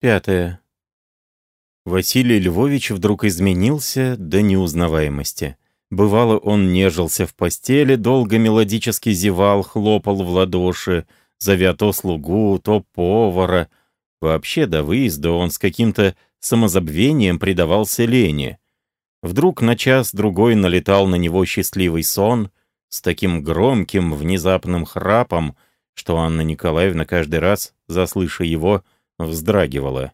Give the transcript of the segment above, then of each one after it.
Пятое. Василий Львович вдруг изменился до неузнаваемости. Бывало, он нежился в постели, долго мелодически зевал, хлопал в ладоши, зовя то слугу, то повара. Вообще, до выезда он с каким-то самозабвением предавался лени. Вдруг на час-другой налетал на него счастливый сон с таким громким, внезапным храпом, что Анна Николаевна каждый раз, заслыша его, вздрагивала.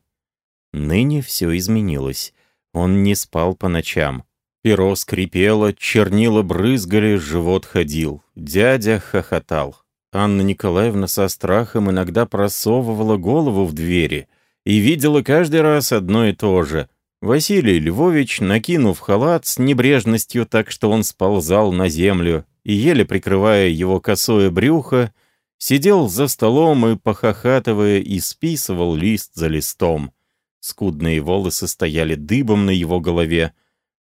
Ныне все изменилось. Он не спал по ночам. Перо скрипело, чернила брызгали, живот ходил. Дядя хохотал. Анна Николаевна со страхом иногда просовывала голову в двери и видела каждый раз одно и то же. Василий Львович, накинув халат с небрежностью так, что он сползал на землю, и, еле прикрывая его косое брюхо, сидел за столом и, похохатывая, исписывал лист за листом. Скудные волосы стояли дыбом на его голове,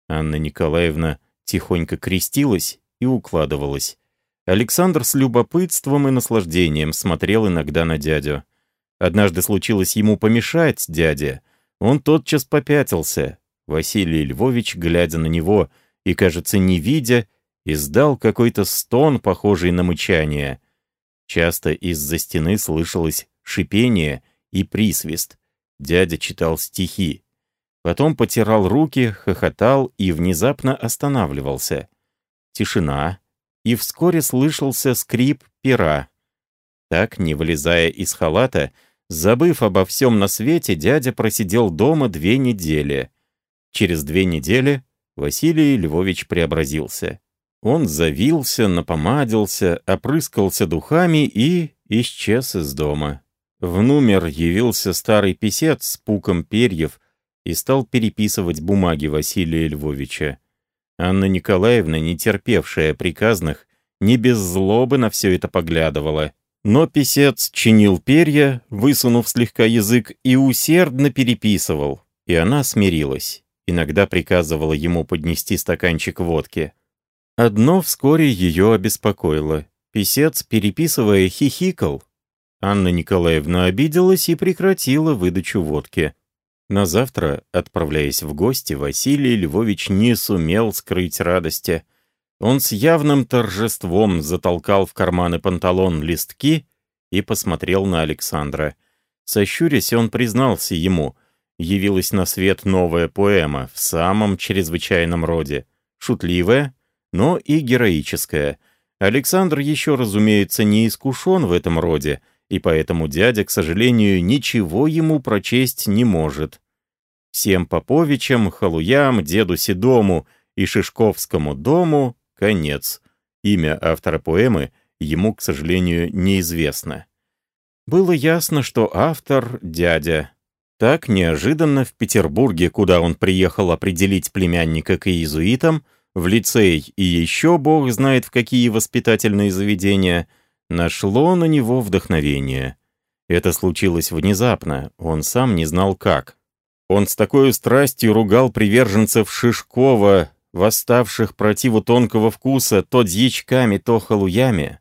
Анна Николаевна тихонько крестилась и укладывалась. Александр с любопытством и наслаждением смотрел иногда на дядю. Однажды случилось ему помешать дяде. Он тотчас попятился. Василий Львович, глядя на него и, кажется, не видя, издал какой-то стон, похожий на мычание. Часто из-за стены слышалось шипение и присвист. Дядя читал стихи. Потом потирал руки, хохотал и внезапно останавливался. Тишина, и вскоре слышался скрип пера. Так, не вылезая из халата, забыв обо всем на свете, дядя просидел дома две недели. Через две недели Василий Львович преобразился. Он завился, напомадился, опрыскался духами и исчез из дома. В номер явился старый писец с пуком перьев, и стал переписывать бумаги Василия Львовича. Анна Николаевна, не терпевшая приказных, не без злобы на все это поглядывала. Но писец чинил перья, высунув слегка язык, и усердно переписывал. И она смирилась. Иногда приказывала ему поднести стаканчик водки. Одно вскоре ее обеспокоило. Писец, переписывая, хихикал. Анна Николаевна обиделась и прекратила выдачу водки. На завтра, отправляясь в гости, Василий Львович не сумел скрыть радости. Он с явным торжеством затолкал в карманы панталон листки и посмотрел на Александра. Сощурясь, он признался ему. Явилась на свет новая поэма в самом чрезвычайном роде. Шутливая, но и героическая. Александр еще, разумеется, не искушен в этом роде, и поэтому дядя, к сожалению, ничего ему прочесть не может. Всем Поповичам, Халуям, Деду Седому и Шишковскому дому конец. Имя автора поэмы ему, к сожалению, неизвестно. Было ясно, что автор — дядя. Так неожиданно в Петербурге, куда он приехал определить племянника к иезуитам, в лицей и еще бог знает в какие воспитательные заведения — нашло на него вдохновение. Это случилось внезапно, он сам не знал как. Он с такой страстью ругал приверженцев Шишкова, восставших противу тонкого вкуса то дьячками, то халуями,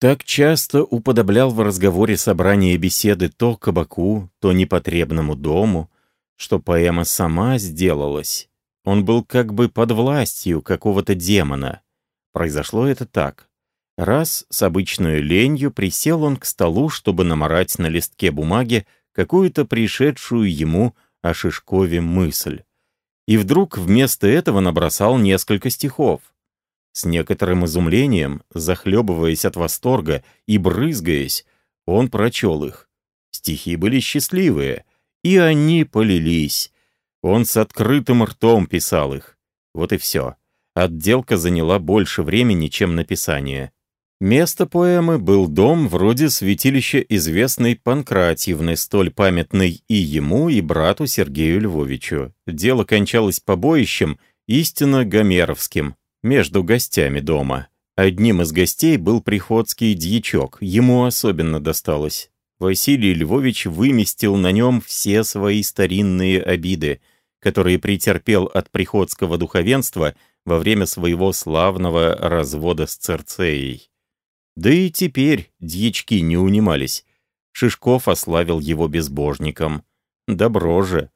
так часто уподоблял в разговоре собрания беседы то кабаку, то непотребному дому, что поэма сама сделалась. Он был как бы под властью какого-то демона. Произошло это так. Раз с обычной ленью присел он к столу, чтобы наморать на листке бумаги какую-то пришедшую ему о Шишкове мысль. И вдруг вместо этого набросал несколько стихов. С некоторым изумлением, захлебываясь от восторга и брызгаясь, он прочел их. Стихи были счастливые, и они полились. Он с открытым ртом писал их. Вот и все. Отделка заняла больше времени, чем написание. Место поэмы был дом вроде святилища известной Панкратьевны, столь памятной и ему, и брату Сергею Львовичу. Дело кончалось побоищем, истинно гомеровским, между гостями дома. Одним из гостей был приходский дьячок, ему особенно досталось. Василий Львович выместил на нем все свои старинные обиды, которые претерпел от приходского духовенства во время своего славного развода с Церцеей. Да и теперь дьячки не унимались. Шишков ославил его безбожником. Добро же.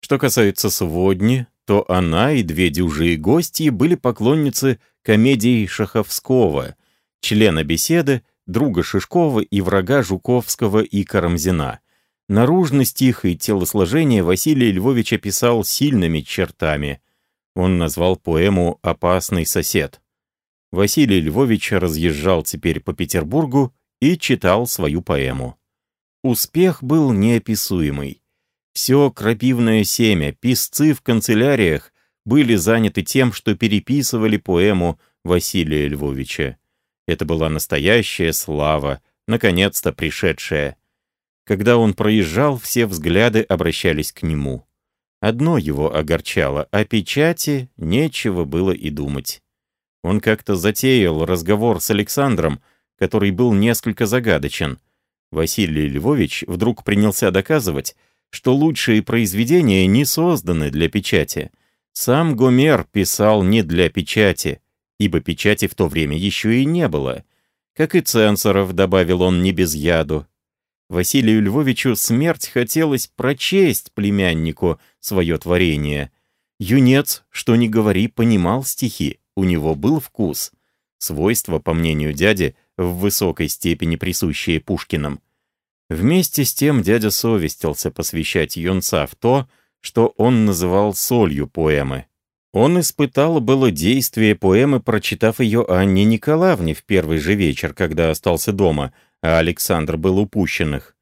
Что касается сводни, то она и две дюжие гости были поклонницы комедий Шаховского, члена беседы, друга Шишкова и врага Жуковского и Карамзина. Наружность их и телосложение Василий Львович описал сильными чертами. Он назвал поэму «Опасный сосед». Василий Львович разъезжал теперь по Петербургу и читал свою поэму. Успех был неописуемый. Все крапивное семя, писцы в канцеляриях были заняты тем, что переписывали поэму Василия Львовича. Это была настоящая слава, наконец-то пришедшая. Когда он проезжал, все взгляды обращались к нему. Одно его огорчало, о печати нечего было и думать. Он как-то затеял разговор с Александром, который был несколько загадочен. Василий Львович вдруг принялся доказывать, что лучшие произведения не созданы для печати. Сам Гомер писал не для печати, ибо печати в то время еще и не было. Как и цензоров, добавил он не без яду. Василию Львовичу смерть хотелось прочесть племяннику свое творение. Юнец, что ни говори, понимал стихи, у него был вкус. Свойство, по мнению дяди, в высокой степени присущее Пушкиным. Вместе с тем дядя совестился посвящать юнца в то, что он называл солью поэмы. Он испытал было действие поэмы, прочитав ее Анне Николаевне в первый же вечер, когда остался дома, а Александр был упущенных.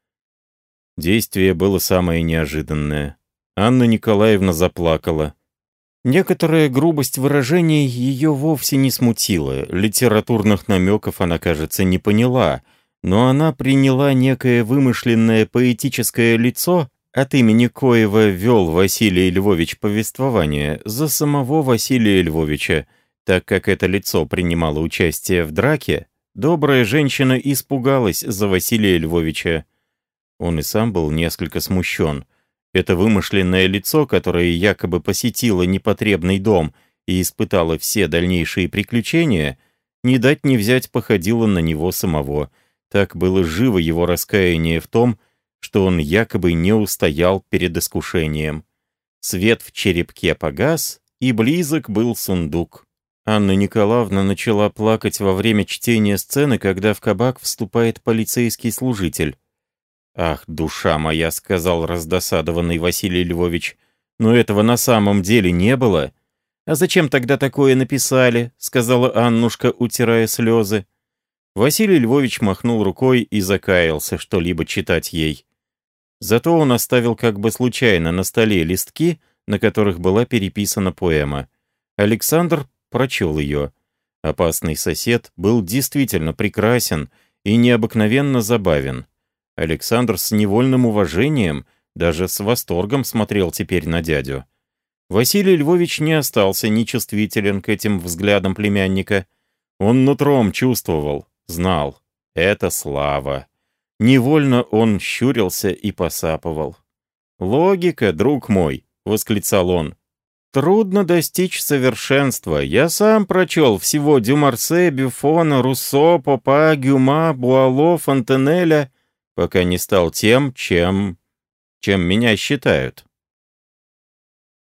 Действие было самое неожиданное. Анна Николаевна заплакала. Некоторая грубость выражений ее вовсе не смутила, литературных намеков она, кажется, не поняла, но она приняла некое вымышленное поэтическое лицо, от имени коего вел Василий Львович повествование, за самого Василия Львовича, так как это лицо принимало участие в драке, добрая женщина испугалась за Василия Львовича. Он и сам был несколько смущен. Это вымышленное лицо, которое якобы посетило непотребный дом и испытало все дальнейшие приключения, не дать не взять походило на него самого. Так было живо его раскаяние в том, что он якобы не устоял перед искушением. Свет в черепке погас, и близок был сундук. Анна Николаевна начала плакать во время чтения сцены, когда в кабак вступает полицейский служитель. «Ах, душа моя!» — сказал раздосадованный Василий Львович. «Но этого на самом деле не было». «А зачем тогда такое написали?» — сказала Аннушка, утирая слезы. Василий Львович махнул рукой и закаялся что-либо читать ей. Зато он оставил как бы случайно на столе листки, на которых была переписана поэма. Александр прочел ее. Опасный сосед был действительно прекрасен и необыкновенно забавен. Александр с невольным уважением, даже с восторгом смотрел теперь на дядю. Василий Львович не остался нечувствителен к этим взглядам племянника. Он нутром чувствовал, знал. Это слава. Невольно он щурился и посапывал. «Логика, друг мой!» — восклицал он. «Трудно достичь совершенства. Я сам прочел всего Дюмарсе, Бюфона, Руссо, Попа, Гюма, Буало, Фонтенеля, пока не стал тем, чем... чем меня считают».